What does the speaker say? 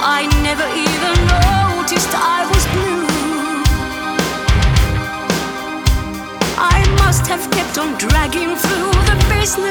I never even noticed I was blue. I must have kept on dragging through the business.